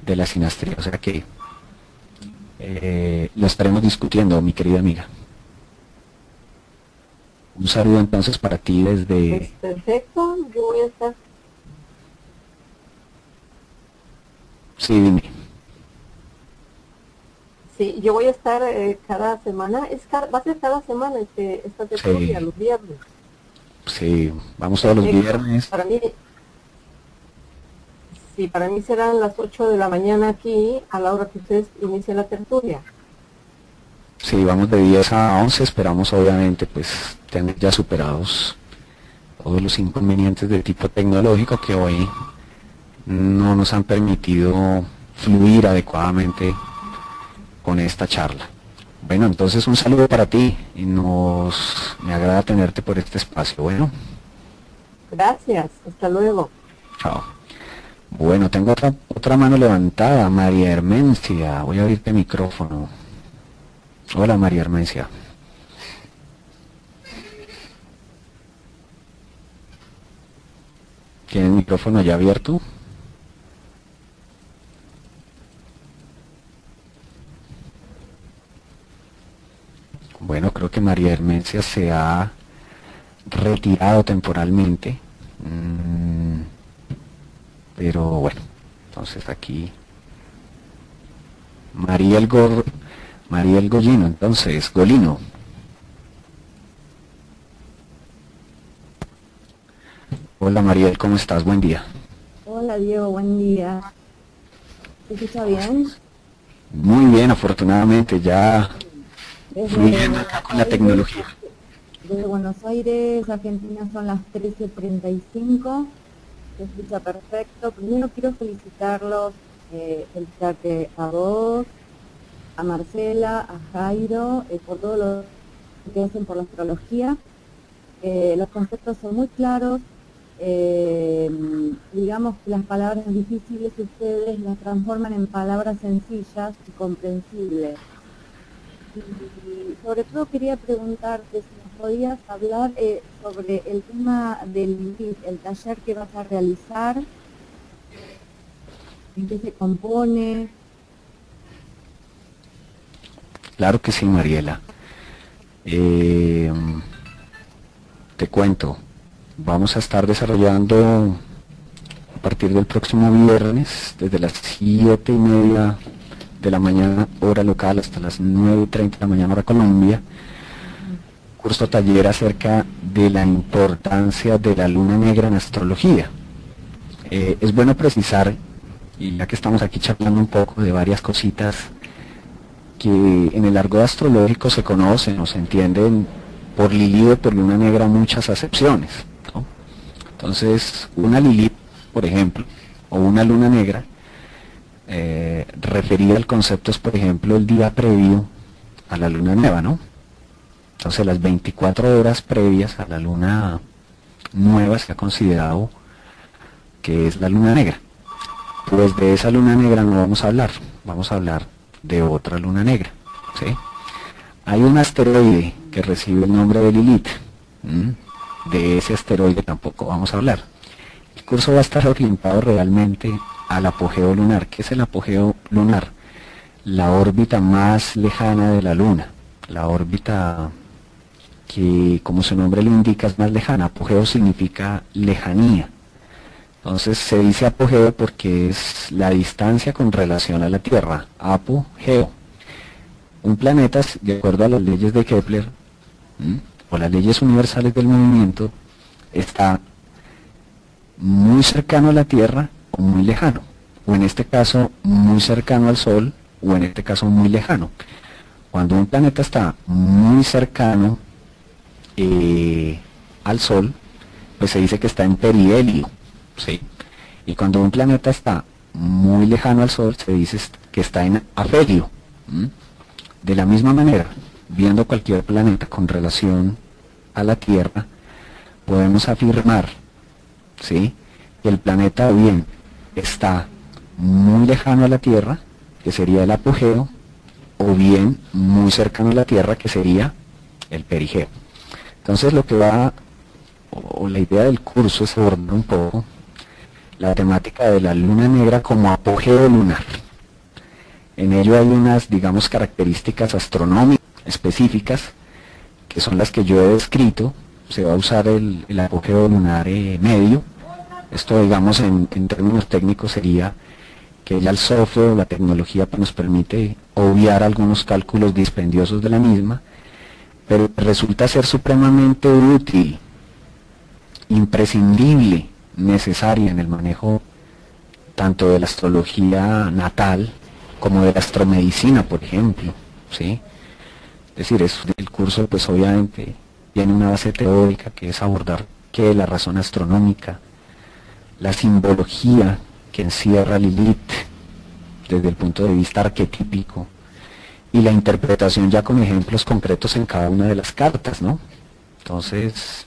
de la sinastría. O sea que eh, lo estaremos discutiendo, mi querida amiga. Un saludo entonces para ti desde... Pues perfecto, yo voy a estar. Sí, dime. Sí, yo voy a estar eh, cada semana, es va a ser cada semana este, esta tertulia, los viernes. Sí, vamos todos los viernes. Para mí, sí, para mí serán las 8 de la mañana aquí, a la hora que ustedes inician la tertulia. Sí, vamos de 10 a 11, esperamos obviamente pues tener ya superados todos los inconvenientes de tipo tecnológico que hoy no nos han permitido fluir adecuadamente con esta charla. Bueno, entonces un saludo para ti y nos me agrada tenerte por este espacio. Bueno. Gracias, hasta luego. Chao. Bueno, tengo otra, otra mano levantada, María Hermencia. Voy a abrirte el micrófono. Hola María Armencia. ¿Tiene el micrófono ya abierto? Bueno, creo que María Hermencia se ha retirado temporalmente. Mm, pero bueno, entonces aquí María El Gorro Mariel Golino, entonces, Golino. Hola Mariel, ¿cómo estás? Buen día. Hola Diego, buen día. ¿Te escucha bien? Muy bien, afortunadamente, ya fluyendo acá con la tecnología. Desde Buenos Aires, Argentina son las 13.35. Se escucha perfecto. Primero quiero felicitarlos, eh, felicitarte a vos, a Marcela, a Jairo, eh, por todo lo que hacen por la astrología. Eh, los conceptos son muy claros, eh, digamos que las palabras difíciles ustedes las transforman en palabras sencillas y comprensibles. Sobre todo quería preguntarte si nos podías hablar sobre el tema del el taller que vas a realizar, en qué se compone, Claro que sí, Mariela. Eh, te cuento, vamos a estar desarrollando a partir del próximo viernes, desde las 7 y media de la mañana, hora local, hasta las 9 y 30 de la mañana, hora Colombia, curso taller acerca de la importancia de la luna negra en astrología. Eh, es bueno precisar, y ya que estamos aquí charlando un poco de varias cositas, que en el argot astrológico se conocen o se entienden por Lilith o por luna negra muchas acepciones. Entonces, una Lilith, por ejemplo, o una luna negra, eh, referida al concepto es, por ejemplo, el día previo a la luna nueva, ¿no? Entonces, las 24 horas previas a la luna nueva se ha considerado que es la luna negra. Pues de esa luna negra no vamos a hablar, vamos a hablar de otra luna negra. ¿sí? Hay un asteroide que recibe el nombre de Lilith. De ese asteroide tampoco vamos a hablar. El curso va a estar orientado realmente al apogeo lunar. ¿Qué es el apogeo lunar? La órbita más lejana de la luna. La órbita que, como su nombre lo indica, es más lejana. Apogeo significa lejanía. Entonces se dice apogeo porque es la distancia con relación a la Tierra, apogeo. Un planeta, de acuerdo a las leyes de Kepler, o las leyes universales del movimiento, está muy cercano a la Tierra muy lejano, o en este caso muy cercano al Sol o en este caso muy lejano. Cuando un planeta está muy cercano eh, al Sol, pues se dice que está en perihelio, ¿sí? Y cuando un planeta está muy lejano al Sol, se dice que está en afelio. De la misma manera, viendo cualquier planeta con relación a la Tierra, podemos afirmar ¿sí? que el planeta bien está muy lejano a la Tierra, que sería el apogeo, o bien muy cercano a la Tierra, que sería el perigeo. Entonces lo que va, o la idea del curso es abordar un poco la temática de la luna negra como apogeo lunar. En ello hay unas, digamos, características astronómicas específicas, que son las que yo he descrito. Se va a usar el, apogeo lunar eh, medio. Esto, digamos, en, términos técnicos sería que ya el software la tecnología pues, nos permite obviar algunos cálculos dispendiosos de la misma, pero resulta ser supremamente útil, imprescindible, necesaria en el manejo tanto de la astrología natal como de la astromedicina, por ejemplo, ¿sí? Es decir, es, el curso pues obviamente tiene una base teórica que es abordar que la razón astronómica, la simbología que encierra Lilith desde el punto de vista arquetípico y la interpretación ya con ejemplos concretos en cada una de las cartas, ¿no? Entonces,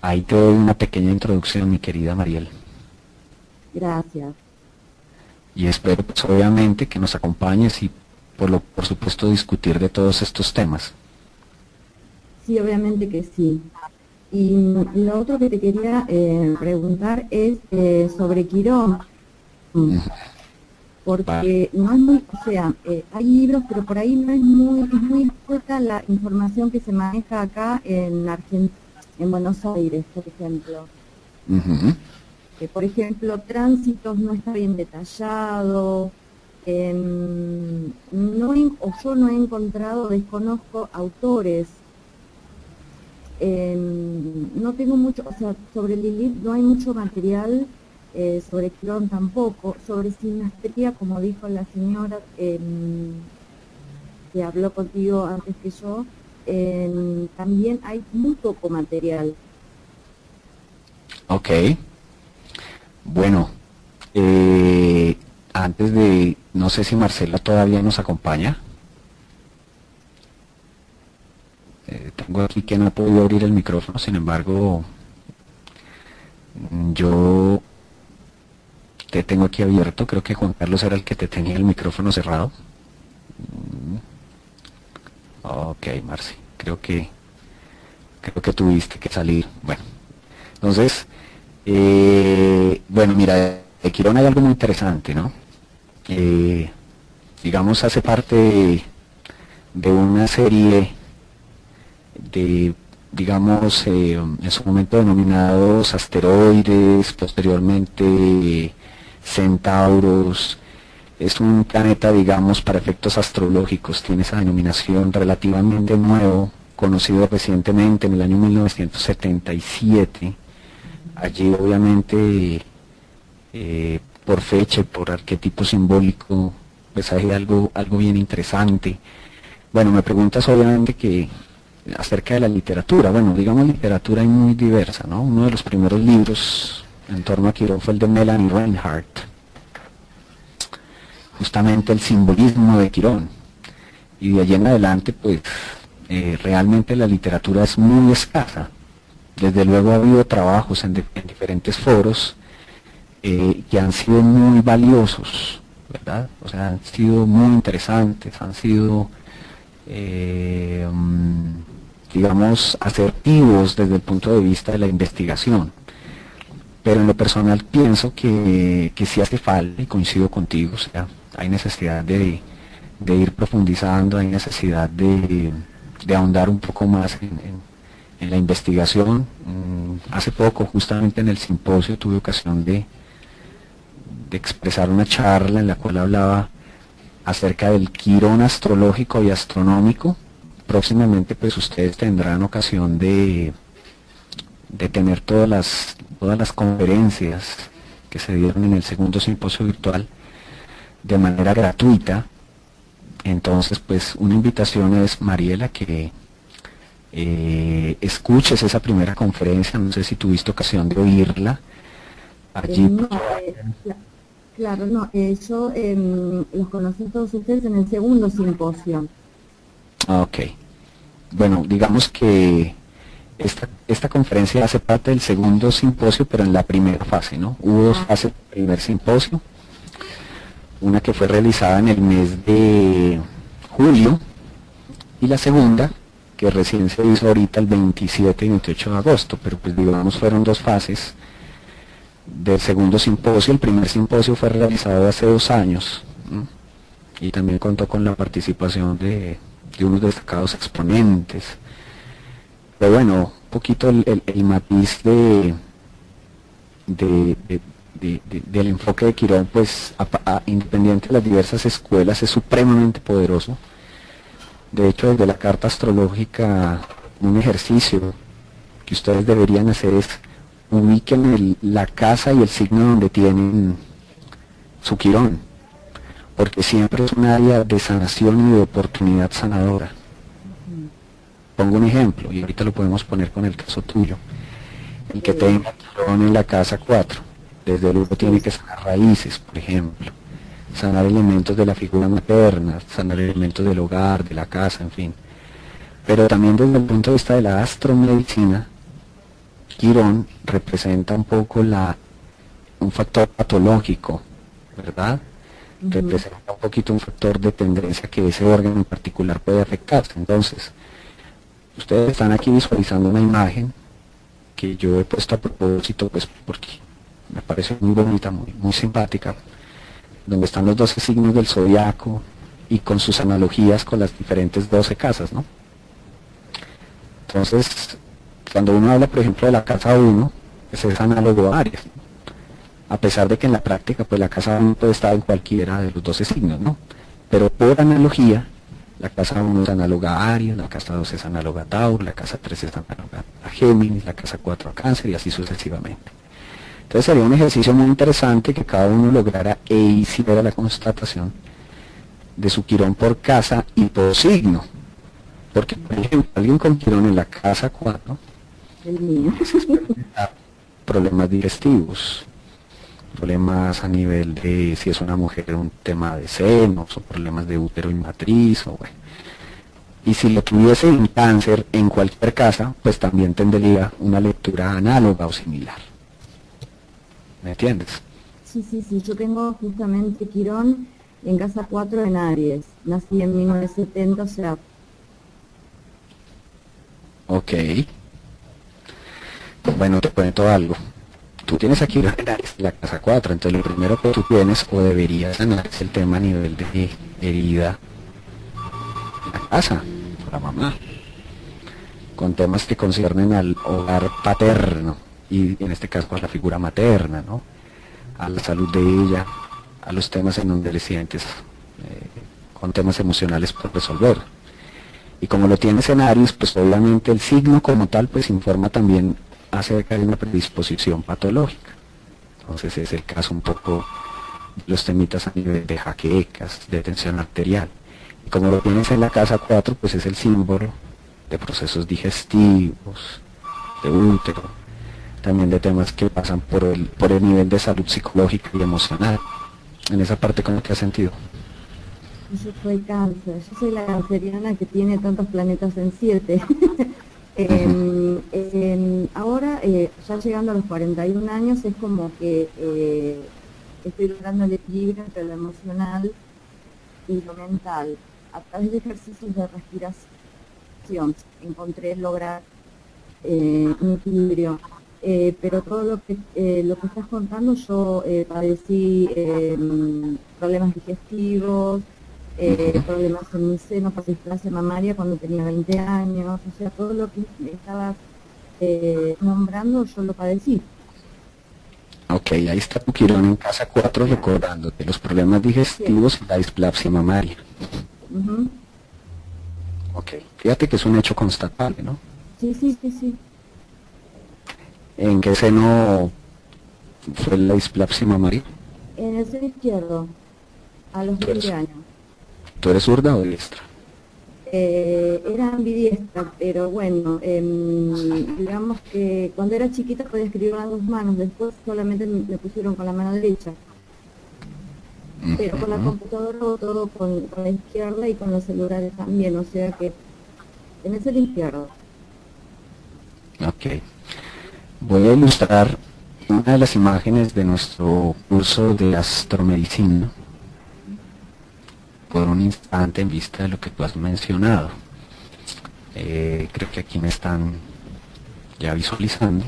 ahí te doy una pequeña introducción, mi querida Mariel. Gracias. Y espero pues obviamente que nos acompañes y por, lo, por supuesto, discutir de todos estos temas. Sí, obviamente que sí. Y lo otro que te quería eh, preguntar es eh, sobre Quirón. Porque no es muy, o sea, eh, hay libros, pero por ahí no es muy, es muy poca la información que se maneja acá en Argentina, en Buenos Aires, por ejemplo. por ejemplo, tránsitos no está bien detallado, Em, no o yo no he encontrado, desconozco autores. Em, no tengo mucho, o sea, sobre Lilith no hay mucho material, eh, sobre Quirón tampoco, sobre sinastría, como dijo la señora em, que habló contigo antes que yo, también hay muy poco material. Ok. Bueno, eh, antes de, no sé si Marcela todavía nos acompaña. Eh, tengo aquí que no podido abrir el micrófono, sin embargo, yo te tengo aquí abierto. Creo que Juan Carlos era el que te tenía el micrófono cerrado. Mm. Ok, Marci, creo que creo que tuviste que salir. Bueno, entonces, eh, bueno, mira, de Quirón hay algo muy interesante, ¿no? eh, digamos, hace parte de, una serie de, digamos, eh, en su momento denominados asteroides, posteriormente centauros. Es un planeta, digamos, para efectos astrológicos, tiene esa denominación relativamente nuevo, conocido recientemente en el año 1977. Allí obviamente eh, por fecha y por arquetipo simbólico, pues hay algo, algo bien interesante. Bueno, me preguntas obviamente que acerca de la literatura, bueno, digamos literatura es muy diversa, ¿no? Uno de los primeros libros en torno a Quirón fue el de Melanie Reinhardt, justamente el simbolismo de Quirón. Y de allí en adelante, pues, eh, realmente la literatura es muy escasa. Desde luego ha habido trabajos en diferentes foros, eh, que han sido muy valiosos, ¿verdad? O sea, han sido muy interesantes, han sido, eh, mm, digamos, asertivos desde el punto de vista de la investigación. Pero en lo personal pienso que, que sí hace falta, y coincido contigo, o sea, hay necesidad de, ir profundizando, hay necesidad de, ahondar un poco más en, en la investigación. Mm, hace poco, justamente en el simposio, tuve ocasión de, de expresar una charla en la cual hablaba acerca del quirón astrológico y astronómico. Próximamente pues ustedes tendrán ocasión de, de tener todas las, todas las conferencias que se dieron en el segundo simposio virtual de manera gratuita. Entonces pues una invitación es Mariela que eh, escuches esa primera conferencia, no sé si tuviste ocasión de oírla. Allí, eh, claro, no, eso em, los conocí todos ustedes en el segundo simposio. Ah, ok. Bueno, digamos que esta, esta conferencia hace parte del segundo simposio, pero en la primera fase, ¿no? Hubo dos ah. fases del primer simposio. Una que fue realizada en el mes de julio y la segunda que recién se hizo ahorita el 27 y 28 de agosto, pero pues digamos fueron dos fases del segundo simposio. El primer simposio fue realizado hace dos años y también contó con la participación de, unos destacados exponentes. Pero bueno, un poquito el, matiz de, del enfoque de Quirón, pues independiente de las diversas escuelas, es supremamente poderoso de hecho, desde la carta astrológica, un ejercicio que ustedes deberían hacer es ubiquen la casa y el signo donde tienen su quirón, porque siempre es un área de sanación y de oportunidad sanadora. Pongo un ejemplo, y ahorita lo podemos poner con el caso tuyo. El que tenga quirón en la casa 4, desde luego tiene que sanar raíces, por ejemplo sanar elementos de la figura materna, sanar elementos del hogar, de la casa, en fin. Pero también desde el punto de vista de la astromedicina, Quirón representa un poco la, un factor patológico, ¿verdad? Representa un poquito un factor de tendencia que ese órgano en particular puede afectarse. Entonces, ustedes están aquí visualizando una imagen que yo he puesto a propósito, pues porque me parece muy bonita, muy, simpática, donde están los 12 signos del zodiaco y con sus analogías con las diferentes 12 casas, ¿no? Entonces, cuando uno habla, por ejemplo, de la casa 1, pues es análogo a Aries, a pesar de que en la práctica, pues la casa 1 puede estar en cualquiera de los 12 signos, ¿no? Pero por analogía, la casa 1 es análoga a Aries, la casa 2 es análoga a Tauro, la casa 3 es análoga a Géminis, la casa 4 a Cáncer y así sucesivamente. Entonces sería un ejercicio muy interesante que cada uno lograra e hiciera la constatación de su quirón por casa y por signo. Porque, por ejemplo, alguien con quirón en la casa 4 problemas digestivos, problemas a nivel de si es una mujer un tema de senos o problemas de útero y matriz o bueno. Y si lo tuviese en cáncer en cualquier casa, pues también tendría una lectura análoga o similar. ¿Me entiendes? Sí, sí, sí. Yo tengo justamente Quirón en casa 4 en Aries. Nací en 1970, o sea... Ok. Bueno, te cuento algo. Tú tienes aquí la casa 4, entonces lo primero que tú tienes o deberías sanar es el tema a nivel de herida la casa, la mamá, con temas que conciernen al hogar paterno y en este caso a la figura materna, ¿no? a la salud de ella, a los temas en donde le sientes eh, con temas emocionales por resolver. Y como lo tiene en Aries, pues obviamente el signo como tal pues informa también acerca de una predisposición patológica. Entonces es el caso un poco de los temitas a nivel de jaquecas, de tensión arterial. Y como lo tienes en la casa 4, pues es el símbolo de procesos digestivos, de útero, también de temas que pasan por el, por el nivel de salud psicológica y emocional. En esa parte, ¿cómo te has sentido? Yo soy cáncer, yo soy la canceriana que tiene tantos planetas en siete. Em, em, ahora, eh, ya llegando a los 41 años, es como que eh, estoy logrando el equilibrio entre lo emocional y lo mental. A través de ejercicios de respiración encontré lograr eh, un equilibrio pero todo lo que lo que estás contando yo padecí problemas digestivos, problemas en mi seno, clase mamaria cuando tenía 20 años, o sea, todo lo que me estabas eh, nombrando yo lo padecí. Ok, ahí está tu quirón en casa 4 recordándote los problemas digestivos y la displapsia mamaria. Ujú. Ok, fíjate que es un hecho constatable, ¿no? Sí, sí, sí, sí. ¿En qué seno fue la displapsia mamaria? En el seno izquierdo, a los Pues- 20 años. ¿Tú eres zurda o diestra? Eh, era ambidiestra, pero bueno, em, digamos que cuando era chiquita podía escribir con las dos manos, después solamente me pusieron con la mano derecha, pero con la computadora hago todo con, con la izquierda y con los celulares también, o sea que en el seno izquierdo. Ok. Voy a ilustrar una de las imágenes de nuestro curso de astromedicina por un instante en vista de lo que tú has mencionado. Eh, creo que aquí me están ya visualizando.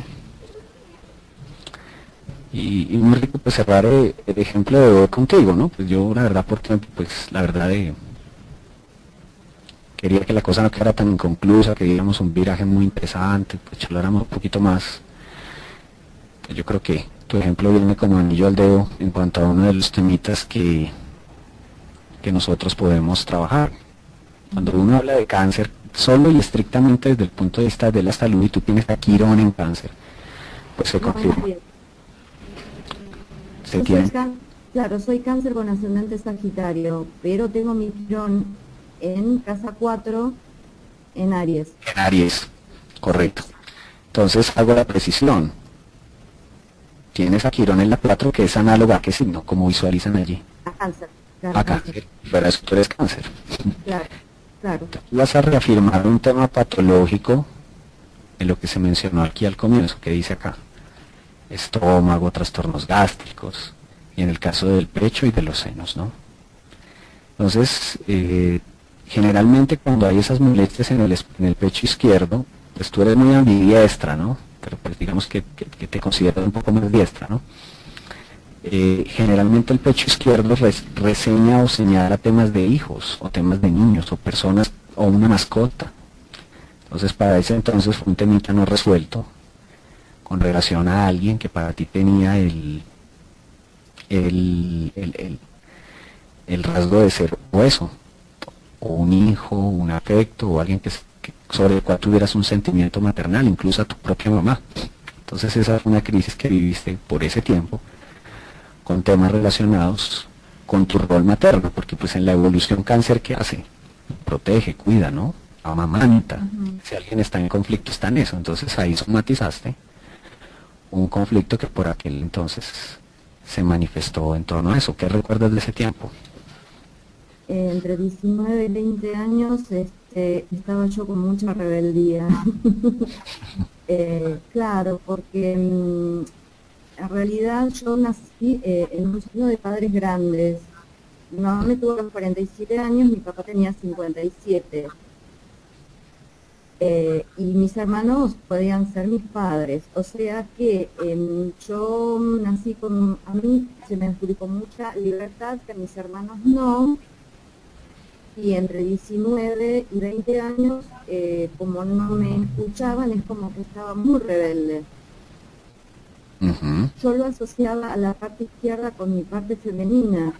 Y, y muy rico pues cerrar eh, el ejemplo de hoy contigo, ¿no? Pues yo la verdad por tiempo, pues la verdad de, quería que la cosa no quedara tan inconclusa, que diéramos un viraje muy interesante, pues charláramos un poquito más. Yo creo que tu ejemplo viene como anillo al dedo en cuanto a uno de los temitas que, que nosotros podemos trabajar. Cuando uno habla de cáncer, solo y estrictamente desde el punto de vista de la salud, y tú tienes a Quirón en cáncer, pues se confirma. Se tiene, claro, soy cáncer con ascendente sagitario, pero tengo mi quirón en casa 4 en Aries. en Aries, correcto. Entonces hago la precisión. Tienes a Quirón en la 4 que es análoga a qué signo, como visualizan allí. A cáncer. Claro, A cáncer. Pero eso tú eres cáncer. Claro, claro. Vas a reafirmar un tema patológico en lo que se mencionó aquí al comienzo, que dice acá. Estómago, trastornos gástricos, y en el caso del pecho y de los senos, ¿no? Entonces, eh, generalmente cuando hay esas molestias en el, en el pecho izquierdo, pues tú eres muy ambidiestra, ¿no? Pero pues digamos que, que- que te consideras un poco más diestra, ¿no? Eh, generalmente el pecho izquierdo res- reseña o señala temas de hijos, o temas de niños, o personas, o una mascota. Entonces para ese entonces fue un temita no resuelto con relación a alguien que para ti tenía el, el, el, el- rasgo de ser o eso, o un hijo, un afecto, o alguien que, que- sobre el cual tuvieras un sentimiento maternal, incluso a tu propia mamá. Entonces esa fue una crisis que viviste por ese tiempo con temas relacionados con tu rol materno, porque pues en la evolución cáncer ¿qué hace? Protege, cuida, ¿no? Amamanta. Ujú. Si alguien está en conflicto está en eso, entonces ahí somatizaste un conflicto que por aquel entonces se manifestó en torno a eso. ¿Qué recuerdas de ese tiempo? Entre 19 y 20 años este, estaba yo con mucha rebeldía. Eh, claro, porque mm, en realidad yo nací eh, en un seno de padres grandes. Mi mamá me tuvo los 47 años, mi papá tenía 57. Eh, y mis hermanos podían ser mis padres. O sea que em, yo nací con, a mí se me adjudicó mucha libertad, que mis hermanos no. Y entre 19 y 20 años, eh, como no me escuchaban, es como que estaba muy rebelde. Yo lo asociaba a la parte izquierda con mi parte femenina.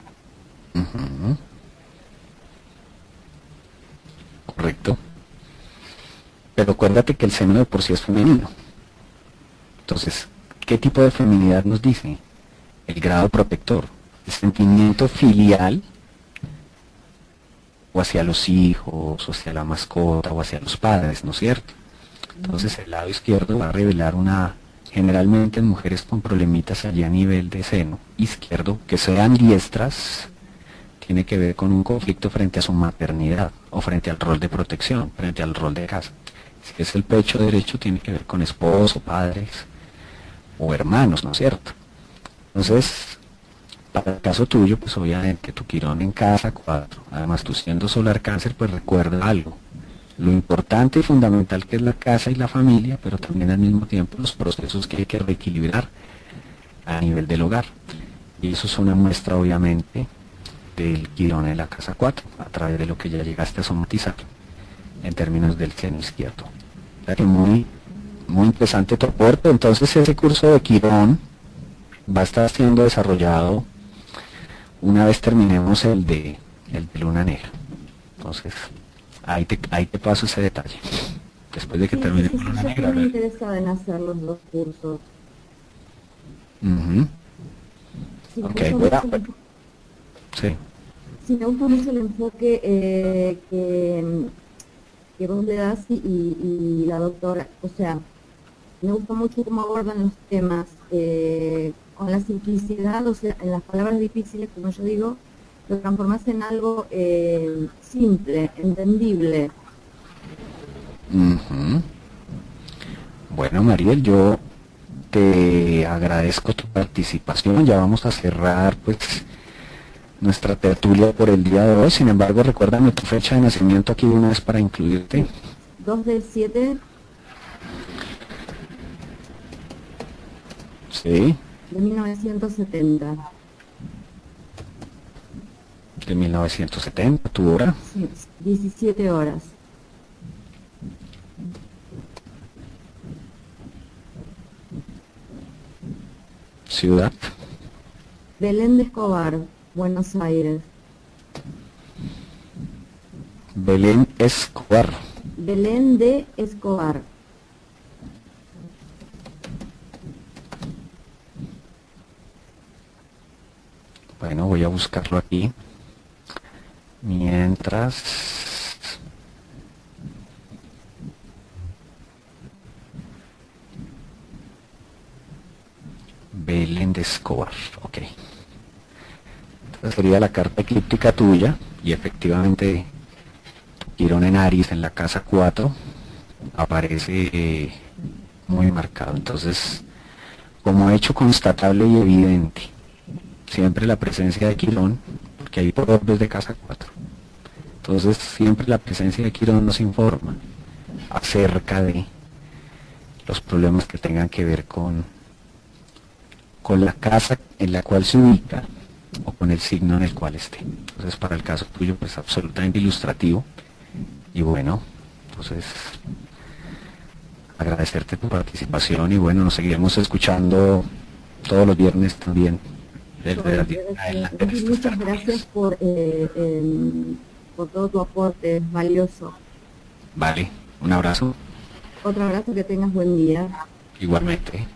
Correcto. Pero acuérdate que el seno de por sí es femenino. Entonces, ¿qué tipo de feminidad nos dice? El grado protector, el sentimiento filial o hacia los hijos, o hacia la mascota, o hacia los padres, ¿no es cierto? Entonces el lado izquierdo va a revelar una, generalmente en mujeres con problemitas allí a nivel de seno izquierdo, que sean diestras, tiene que ver con un conflicto frente a su maternidad, o frente al rol de protección, frente al rol de casa. Si es el pecho derecho, tiene que ver con esposo, padres, o hermanos, ¿no es cierto? Entonces, para el caso tuyo, pues obviamente tu quirón en casa 4, además tú siendo solar cáncer, pues recuerda algo, lo importante y fundamental que es la casa y la familia, pero también al mismo tiempo los procesos que hay que reequilibrar a nivel del hogar. Y eso es una muestra obviamente del quirón en la casa 4, a través de lo que ya llegaste a somatizar en términos del seno izquierdo. Que muy, muy interesante tu aporte. Entonces ese curso de Quirón va a estar siendo desarrollado una vez terminemos el de, el de Luna Negra. Entonces, ahí te, ahí te paso ese detalle. Después de que termine sí, Luna sí, Negra. Estoy interesada en hacer los dos cursos. Ujú, Sí, me Ok, a- mucho el- Sí. Sí, me gusta mucho el enfoque eh, que, que vos le das y- y la doctora, o sea, me gusta mucho cómo abordan los temas eh, con la simplicidad, o sea, en las palabras difíciles, como yo digo, lo transformas en algo eh, simple, entendible. Ujú. Bueno, Mariel, yo te agradezco tu participación. Ya vamos a cerrar pues nuestra tertulia por el día de hoy. Sin embargo, recuérdame tu fecha de nacimiento aquí de una vez para incluirte. 2 del 7 Sí, de 1970. De 1970, tu hora. Sí, 17 horas. Ciudad. Belén de Escobar, Buenos Aires. Belén Escobar. Belén de Escobar. Bueno, voy a buscarlo aquí. Mientras... Belén de Escobar, ok. Entonces sería la carta eclíptica tuya y efectivamente Quirón en Aries en la casa 4 aparece eh, muy marcado. Entonces, como hecho constatable y evidente, siempre la presencia de Quirón, porque hay orbes de casa 4. Entonces siempre la presencia de Quirón nos informa acerca de los problemas que tengan que ver con, con la casa en la cual se ubica o con el signo en el cual esté. Entonces para el caso tuyo pues absolutamente ilustrativo y bueno, entonces agradecerte tu participación y bueno, nos seguiremos escuchando todos los viernes también. Desde las 10 en adelante. Entonces, muchas gracias por, eh, por todo tu aporte, es valioso. Vale, un abrazo Otro abrazo, que tengas buen día. igualmente.